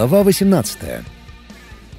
Глава 18.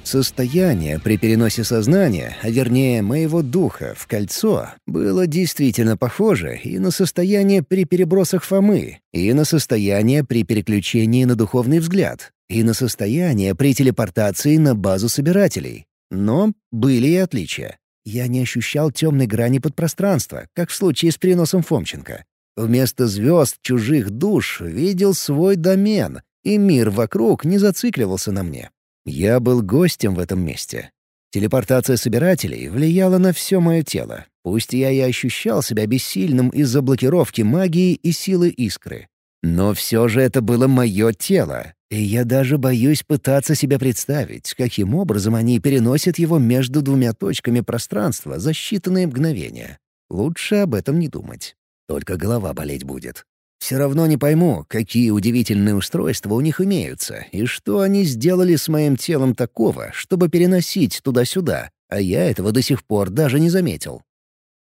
Состояние при переносе сознания, а вернее моего духа, в кольцо, было действительно похоже и на состояние при перебросах Фомы, и на состояние при переключении на духовный взгляд, и на состояние при телепортации на базу собирателей. Но были и отличия. Я не ощущал темной грани подпространства, как в случае с переносом Фомченко. Вместо звезд чужих душ видел свой домен, и мир вокруг не зацикливался на мне. Я был гостем в этом месте. Телепортация собирателей влияла на все мое тело, пусть я и ощущал себя бессильным из-за блокировки магии и силы искры. Но все же это было мое тело, и я даже боюсь пытаться себе представить, каким образом они переносят его между двумя точками пространства за считанные мгновения. Лучше об этом не думать. Только голова болеть будет. Все равно не пойму, какие удивительные устройства у них имеются, и что они сделали с моим телом такого, чтобы переносить туда-сюда, а я этого до сих пор даже не заметил.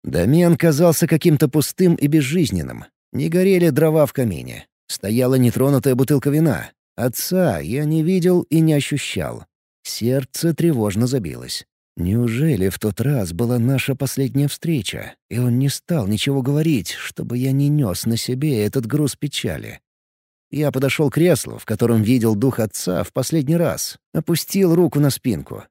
Домен казался каким-то пустым и безжизненным. Не горели дрова в камине. Стояла нетронутая бутылка вина. Отца я не видел и не ощущал. Сердце тревожно забилось. Неужели в тот раз была наша последняя встреча, и он не стал ничего говорить, чтобы я не нес на себе этот груз печали? Я подошел к креслу, в котором видел дух отца в последний раз, опустил руку на спинку.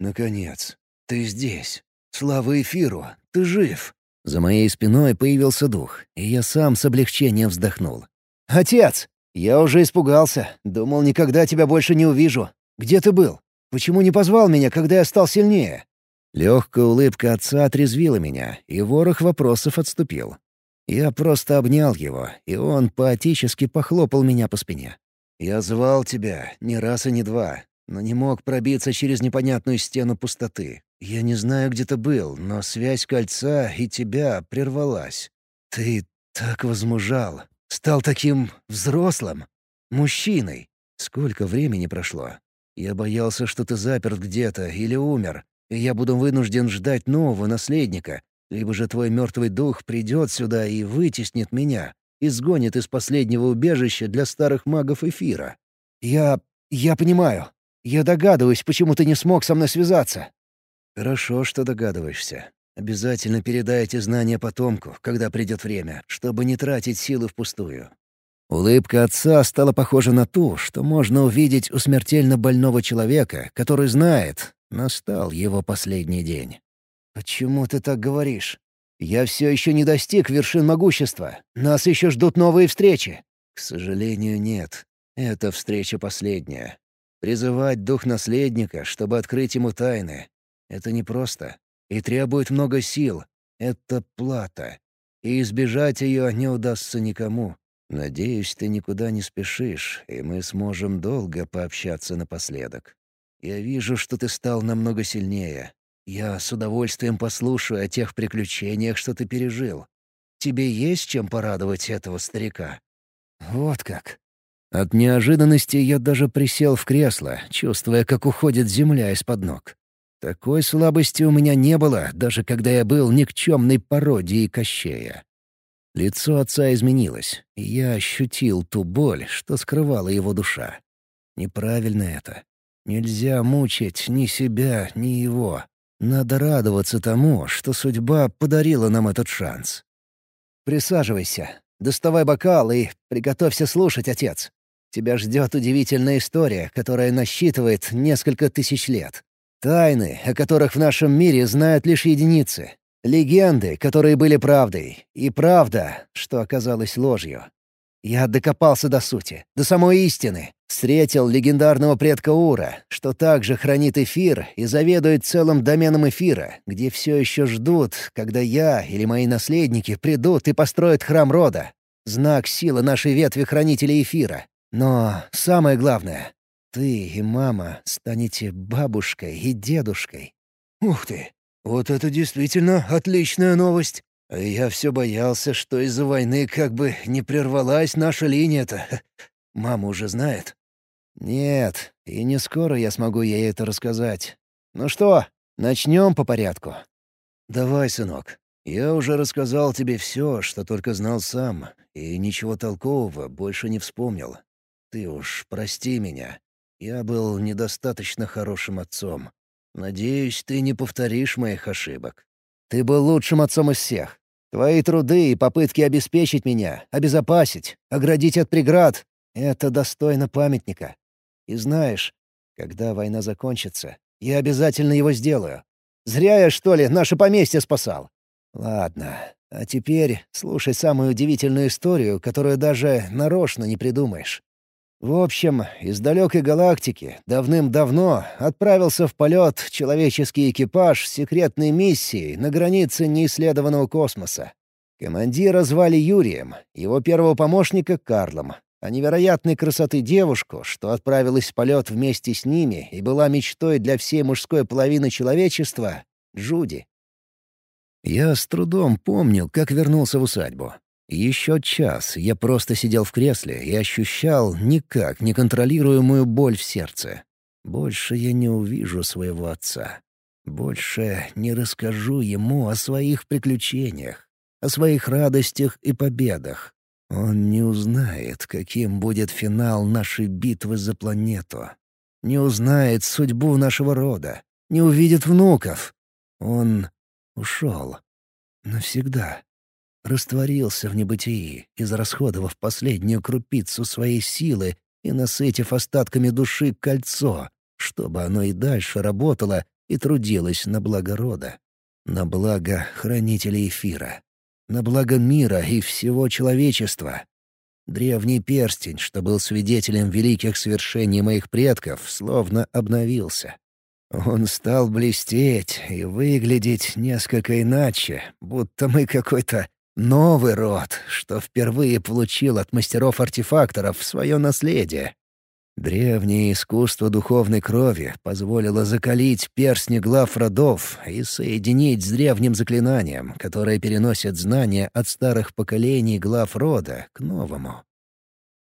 «Наконец, ты здесь. Слава эфиру, ты жив!» За моей спиной появился дух, и я сам с облегчением вздохнул. «Отец! Я уже испугался. Думал, никогда тебя больше не увижу. Где ты был?» Почему не позвал меня, когда я стал сильнее?» Легкая улыбка отца отрезвила меня, и ворох вопросов отступил. Я просто обнял его, и он поотечески похлопал меня по спине. «Я звал тебя не раз и не два, но не мог пробиться через непонятную стену пустоты. Я не знаю, где ты был, но связь кольца и тебя прервалась. Ты так возмужал, стал таким взрослым, мужчиной. Сколько времени прошло? Я боялся, что ты заперт где-то или умер, и я буду вынужден ждать нового наследника, либо же твой мертвый дух придет сюда и вытеснит меня, изгонит из последнего убежища для старых магов эфира. Я... я понимаю. Я догадываюсь, почему ты не смог со мной связаться. Хорошо, что догадываешься. Обязательно передай эти знания потомку, когда придет время, чтобы не тратить силы впустую. Улыбка отца стала похожа на ту, что можно увидеть у смертельно больного человека, который знает, настал его последний день. «Почему ты так говоришь? Я все еще не достиг вершин могущества. Нас еще ждут новые встречи». «К сожалению, нет. Это встреча последняя. Призывать дух наследника, чтобы открыть ему тайны — это непросто и требует много сил. Это плата. И избежать ее не удастся никому. Надеюсь, ты никуда не спешишь, и мы сможем долго пообщаться напоследок. Я вижу, что ты стал намного сильнее. Я с удовольствием послушаю о тех приключениях, что ты пережил. Тебе есть чем порадовать этого старика?» «Вот как». От неожиданности я даже присел в кресло, чувствуя, как уходит земля из-под ног. Такой слабости у меня не было, даже когда я был никчемной пародией Кощея. Лицо отца изменилось, и я ощутил ту боль, что скрывала его душа. Неправильно это. Нельзя мучить ни себя, ни его. Надо радоваться тому, что судьба подарила нам этот шанс. «Присаживайся, доставай бокал и приготовься слушать, отец. Тебя ждет удивительная история, которая насчитывает несколько тысяч лет. Тайны, о которых в нашем мире знают лишь единицы, Легенды, которые были правдой, и правда, что оказалась ложью. Я докопался до сути, до самой истины. Встретил легендарного предка Ура, что также хранит эфир и заведует целым доменом эфира, где все еще ждут, когда я или мои наследники придут и построят храм рода. Знак силы нашей ветви хранителей эфира. Но самое главное — ты и мама станете бабушкой и дедушкой. Ух ты! «Вот это действительно отличная новость. А я все боялся, что из-за войны как бы не прервалась наша линия-то. Мама уже знает?» «Нет, и не скоро я смогу ей это рассказать. Ну что, начнем по порядку?» «Давай, сынок. Я уже рассказал тебе все, что только знал сам, и ничего толкового больше не вспомнил. Ты уж прости меня. Я был недостаточно хорошим отцом. Надеюсь, ты не повторишь моих ошибок. Ты был лучшим отцом из всех. Твои труды и попытки обеспечить меня, обезопасить, оградить от преград — это достойно памятника. И знаешь, когда война закончится, я обязательно его сделаю. Зря я, что ли, наше поместье спасал? Ладно, а теперь слушай самую удивительную историю, которую даже нарочно не придумаешь. В общем, из далекой галактики давным-давно отправился в полет человеческий экипаж секретной миссии на границе неисследованного космоса. Командира звали Юрием, его первого помощника — Карлом, а невероятной красоты девушку, что отправилась в полет вместе с ними и была мечтой для всей мужской половины человечества — Джуди. Я с трудом помню, как вернулся в усадьбу. Еще час я просто сидел в кресле и ощущал никак неконтролируемую боль в сердце. Больше я не увижу своего отца. Больше не расскажу ему о своих приключениях, о своих радостях и победах. Он не узнает, каким будет финал нашей битвы за планету. Не узнает судьбу нашего рода, не увидит внуков. Он ушел. Навсегда растворился в небытии, израсходовав последнюю крупицу своей силы и насытив остатками души кольцо, чтобы оно и дальше работало и трудилось на благо рода, на благо хранителей эфира, на благо мира и всего человечества. Древний перстень, что был свидетелем великих свершений моих предков, словно обновился. Он стал блестеть и выглядеть несколько иначе, будто мы какой-то Новый род, что впервые получил от мастеров-артефакторов свое наследие. Древнее искусство духовной крови позволило закалить перстни глав родов и соединить с древним заклинанием, которое переносит знания от старых поколений глав рода к новому.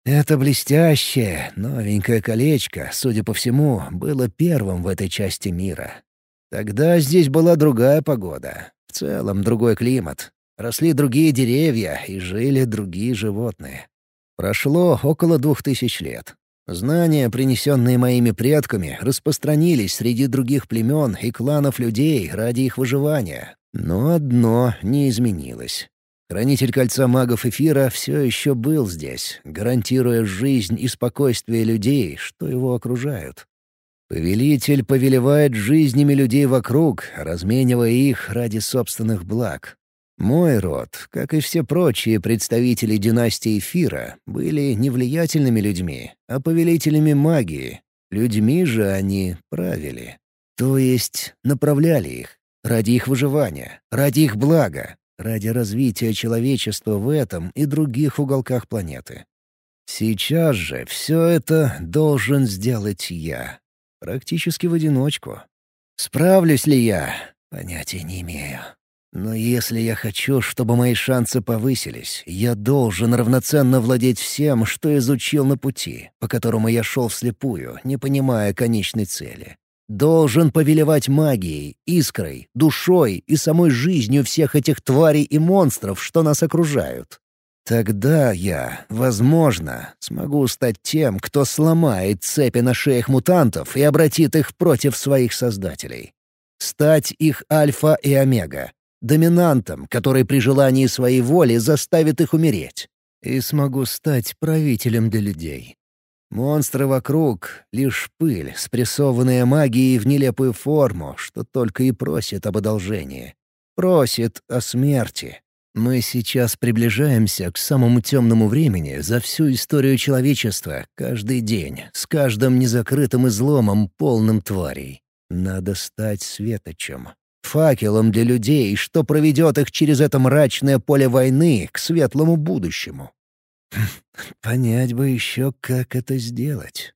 Это блестящее, новенькое колечко, судя по всему, было первым в этой части мира. Тогда здесь была другая погода, в целом другой климат, росли другие деревья и жили другие животные. Прошло около двух тысяч лет. Знания, принесенные моими предками, распространились среди других племен и кланов людей ради их выживания. Но одно не изменилось. Хранитель Кольца Магов Эфира все еще был здесь, гарантируя жизнь и спокойствие людей, что его окружают. Повелитель повелевает жизнями людей вокруг, разменивая их ради собственных благ, мой род, как и все прочие представители династии Эфира, были не влиятельными людьми, а повелителями магии. Людьми же они правили. То есть направляли их. Ради их выживания, ради их блага, ради развития человечества в этом и других уголках планеты. Сейчас же все это должен сделать я. Практически в одиночку. Справлюсь ли я? Понятия не имею. Но если я хочу, чтобы мои шансы повысились, я должен равноценно владеть всем, что изучил на пути, по которому я шел вслепую, не понимая конечной цели. Должен повелевать магией, искрой, душой и самой жизнью всех этих тварей и монстров, что нас окружают. Тогда я, возможно, смогу стать тем, кто сломает цепи на шеях мутантов и обратит их против своих создателей. Стать их альфа и омега, доминантом, который при желании своей воли заставит их умереть. И смогу стать правителем для людей. Монстры вокруг — лишь пыль, спрессованная магией в нелепую форму, что только и просит об одолжении. Просит о смерти. Мы сейчас приближаемся к самому темному времени за всю историю человечества, каждый день, с каждым незакрытым изломом, полным тварей. Надо стать светочем, факелом для людей, что проведет их через это мрачное поле войны к светлому будущему. Хм, понять бы еще, как это сделать.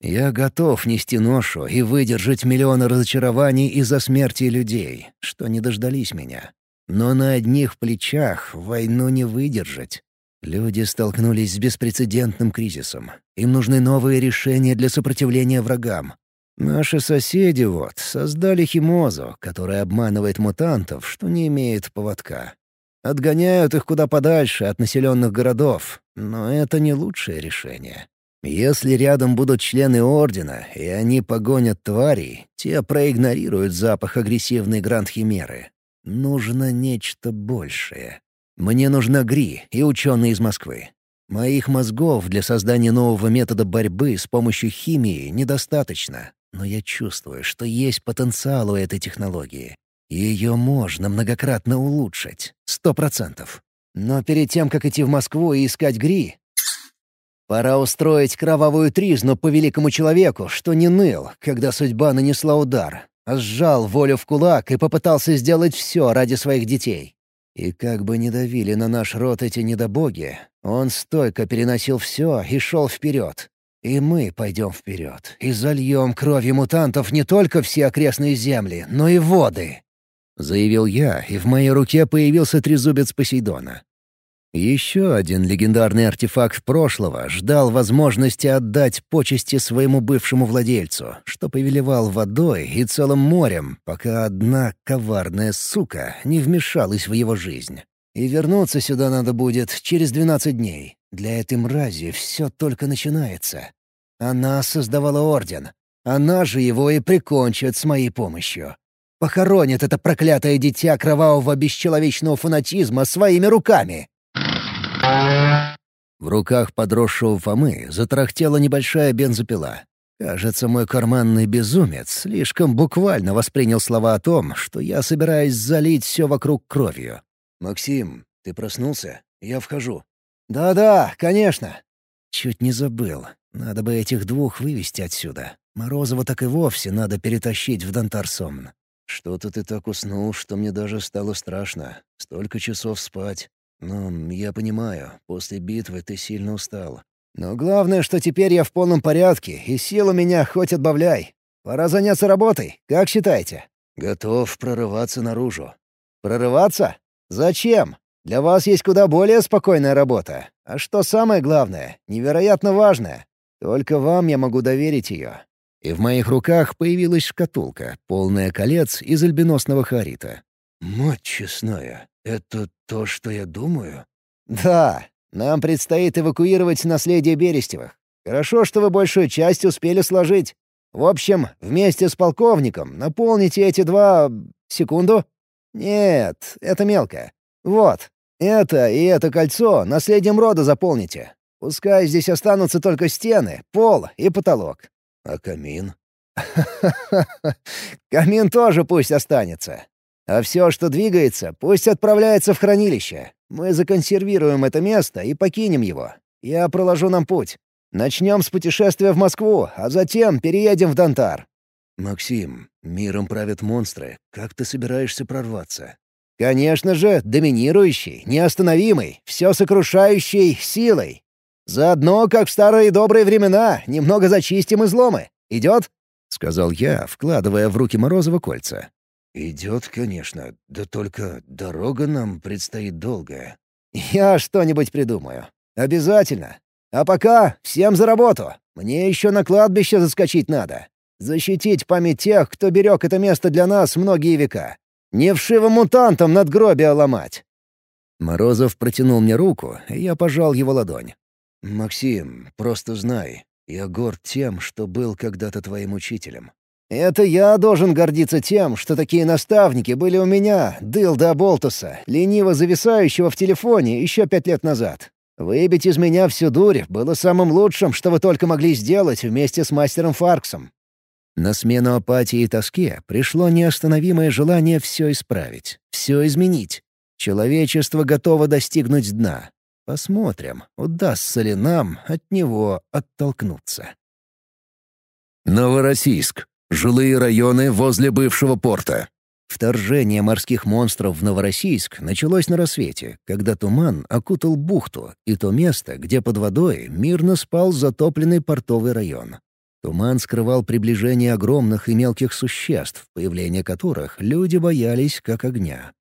Я готов нести ношу и выдержать миллионы разочарований из-за смерти людей, что не дождались меня. Но на одних плечах войну не выдержать. Люди столкнулись с беспрецедентным кризисом. Им нужны новые решения для сопротивления врагам. Наши соседи вот создали химозу, которая обманывает мутантов, что не имеет поводка. Отгоняют их куда подальше от населенных городов, но это не лучшее решение. Если рядом будут члены Ордена, и они погонят тварей, те проигнорируют запах агрессивной гранд-химеры. Нужно нечто большее. Мне нужна Гри и ученые из Москвы. Моих мозгов для создания нового метода борьбы с помощью химии недостаточно, но я чувствую, что есть потенциал у этой технологии. Ее можно многократно улучшить, сто процентов. Но перед тем, как идти в Москву и искать Гри, пора устроить кровавую тризну по великому человеку, что не ныл, когда судьба нанесла удар, а сжал волю в кулак и попытался сделать все ради своих детей. И как бы ни давили на наш род эти недобоги, он стойко переносил все и шел вперед. И мы пойдем вперед и зальем кровью мутантов не только все окрестные земли, но и воды. Заявил я, и в моей руке появился трезубец Посейдона. Еще один легендарный артефакт прошлого ждал возможности отдать почести своему бывшему владельцу, что повелевал водой и целым морем, пока одна коварная сука не вмешалась в его жизнь. И вернуться сюда надо будет через двенадцать дней. Для этой мрази все только начинается. Она создавала Орден. Она же его и прикончит с моей помощью. Похоронит это проклятое дитя кровавого бесчеловечного фанатизма своими руками. В руках подросшего Фомы затрахтела небольшая бензопила. Кажется, мой карманный безумец слишком буквально воспринял слова о том, что я собираюсь залить все вокруг кровью. «Максим, ты проснулся? Я вхожу». «Да-да, конечно». Чуть не забыл. Надо бы этих двух вывести отсюда. Морозова так и вовсе надо перетащить в Донтарсомн. Что-то ты так уснул, что мне даже стало страшно. Столько часов спать. «Ну, я понимаю, после битвы ты сильно устал. Но главное, что теперь я в полном порядке, и сил у меня хоть отбавляй. Пора заняться работой, как считаете?» «Готов прорываться наружу». «Прорываться? Зачем? Для вас есть куда более спокойная работа. А что самое главное, невероятно важное. Только вам я могу доверить ее». И в моих руках появилась шкатулка, полная колец из альбиносного харита. «Мать честная, это то, что я думаю?» «Да, нам предстоит эвакуировать наследие Берестевых. Хорошо, что вы большую часть успели сложить. В общем, вместе с полковником наполните эти два... секунду? Нет, это мелко. Вот, это и это кольцо наследием рода заполните. Пускай здесь останутся только стены, пол и потолок. А камин? Камин тоже пусть останется. А все, что двигается, пусть отправляется в хранилище. Мы законсервируем это место и покинем его. Я проложу нам путь. Начнем с путешествия в Москву, а затем переедем в Донтар». «Максим, миром правят монстры. Как ты собираешься прорваться?» «Конечно же, доминирующий, неостановимый, все сокрушающий силой. Заодно, как в старые добрые времена, немного зачистим изломы. Идет?» — сказал я, вкладывая в руки Морозова кольца. «Идет, конечно, да только дорога нам предстоит долгая». «Я что-нибудь придумаю. Обязательно. А пока всем за работу. Мне еще на кладбище заскочить надо. Защитить память тех, кто берег это место для нас многие века. Не вшивым мутантам надгробия ломать». Морозов протянул мне руку, и я пожал его ладонь. «Максим, просто знай, я горд тем, что был когда-то твоим учителем. Это я должен гордиться тем, что такие наставники были у меня, Дылда Болтуса, лениво зависающего в телефоне еще пять лет назад. Выбить из меня всю дурь было самым лучшим, что вы только могли сделать вместе с мастером Фарксом. На смену апатии и тоске пришло неостановимое желание все исправить, все изменить. Человечество готово достигнуть дна. Посмотрим, удастся ли нам от него оттолкнуться. Новороссийск. Жилые районы возле бывшего порта. Вторжение морских монстров в Новороссийск началось на рассвете, когда туман окутал бухту и то место, где под водой мирно спал затопленный портовый район. Туман скрывал приближение огромных и мелких существ, появление которых люди боялись как огня.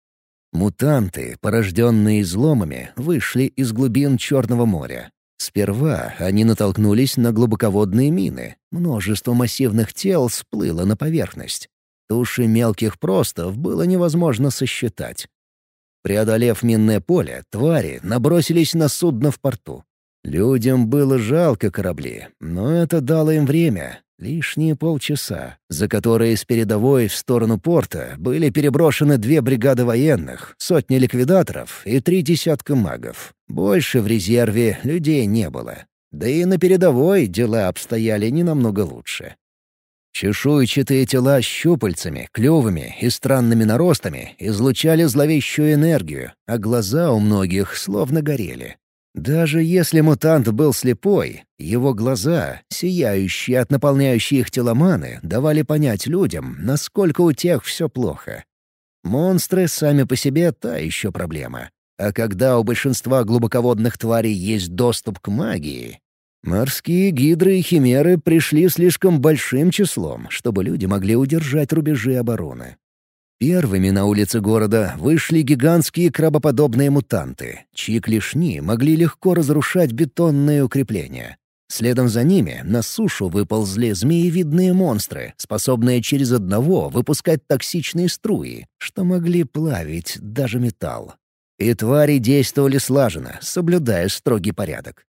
Мутанты, порожденные изломами, вышли из глубин Черного моря. Сперва они натолкнулись на глубоководные мины. Множество массивных тел всплыло на поверхность. Туши мелких простов было невозможно сосчитать. Преодолев минное поле, твари набросились на судно в порту. Людям было жалко корабли, но это дало им время, лишние полчаса, за которые с передовой в сторону порта были переброшены две бригады военных, сотни ликвидаторов и три десятка магов. Больше в резерве людей не было. Да и на передовой дела обстояли не намного лучше. Чешуйчатые тела с щупальцами, клювами и странными наростами излучали зловещую энергию, а глаза у многих словно горели. Даже если мутант был слепой, его глаза, сияющие от наполняющей их теломаны, давали понять людям, насколько у тех все плохо. Монстры сами по себе — та еще проблема. А когда у большинства глубоководных тварей есть доступ к магии, Морские гидры и химеры пришли слишком большим числом, чтобы люди могли удержать рубежи обороны. Первыми на улице города вышли гигантские крабоподобные мутанты, чьи клешни могли легко разрушать бетонные укрепления. Следом за ними на сушу выползли змеевидные монстры, способные через одного выпускать токсичные струи, что могли плавить даже металл. И твари действовали слаженно, соблюдая строгий порядок.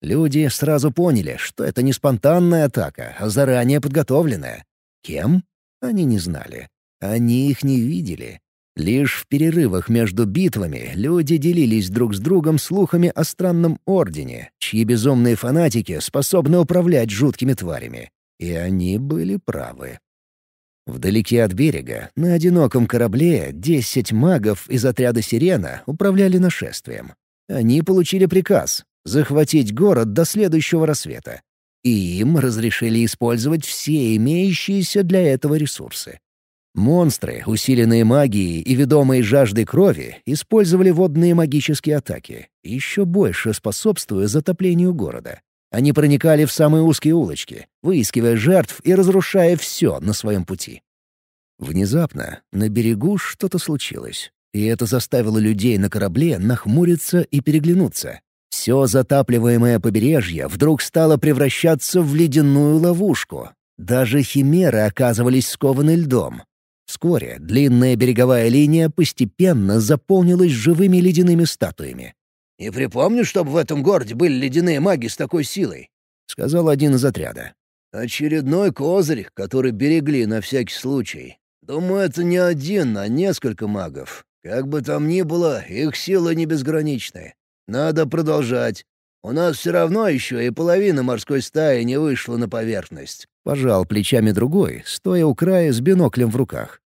Люди сразу поняли, что это не спонтанная атака, а заранее подготовленная. Кем? Они не знали. Они их не видели. Лишь в перерывах между битвами люди делились друг с другом слухами о странном ордене, чьи безумные фанатики способны управлять жуткими тварями. И они были правы. Вдалеке от берега, на одиноком корабле, десять магов из отряда «Сирена» управляли нашествием. Они получили приказ захватить город до следующего рассвета. И им разрешили использовать все имеющиеся для этого ресурсы. Монстры, усиленные магией и ведомые жаждой крови, использовали водные магические атаки, еще больше способствуя затоплению города. Они проникали в самые узкие улочки, выискивая жертв и разрушая все на своем пути. Внезапно на берегу что-то случилось, и это заставило людей на корабле нахмуриться и переглянуться. Все затапливаемое побережье вдруг стало превращаться в ледяную ловушку. Даже химеры оказывались скованы льдом. Вскоре длинная береговая линия постепенно заполнилась живыми ледяными статуями. «Не припомню, чтобы в этом городе были ледяные маги с такой силой», — сказал один из отряда. «Очередной козырь, который берегли на всякий случай. Думаю, это не один, а несколько магов. Как бы там ни было, их сила не безграничная. Надо продолжать. У нас все равно еще и половина морской стаи не вышла на поверхность». Пожал плечами другой, стоя у края с биноклем в руках.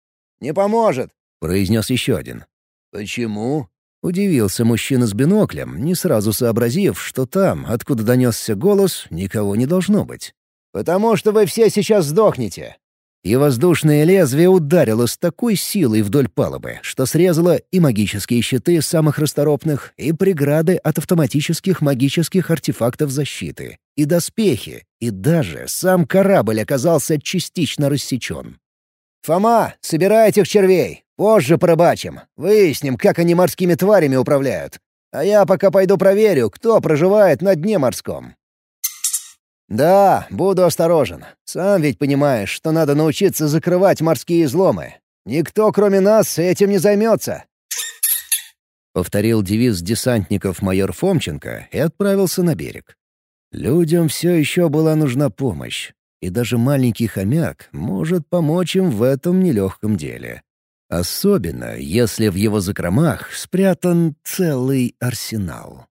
«Не поможет», — произнес еще один. «Почему?» — удивился мужчина с биноклем, не сразу сообразив, что там, откуда донесся голос, никого не должно быть. «Потому что вы все сейчас сдохнете и воздушное лезвие ударило с такой силой вдоль палубы, что срезало и магические щиты самых расторопных, и преграды от автоматических магических артефактов защиты, и доспехи, и даже сам корабль оказался частично рассечен. «Фома, собирай этих червей! Позже порыбачим. Выясним, как они морскими тварями управляют. А я пока пойду проверю, кто проживает на дне морском». «Да, буду осторожен. Сам ведь понимаешь, что надо научиться закрывать морские изломы. Никто, кроме нас, этим не займется». Повторил девиз десантников майор Фомченко и отправился на берег. Людям все еще была нужна помощь, и даже маленький хомяк может помочь им в этом нелегком деле. Особенно, если в его закромах спрятан целый арсенал.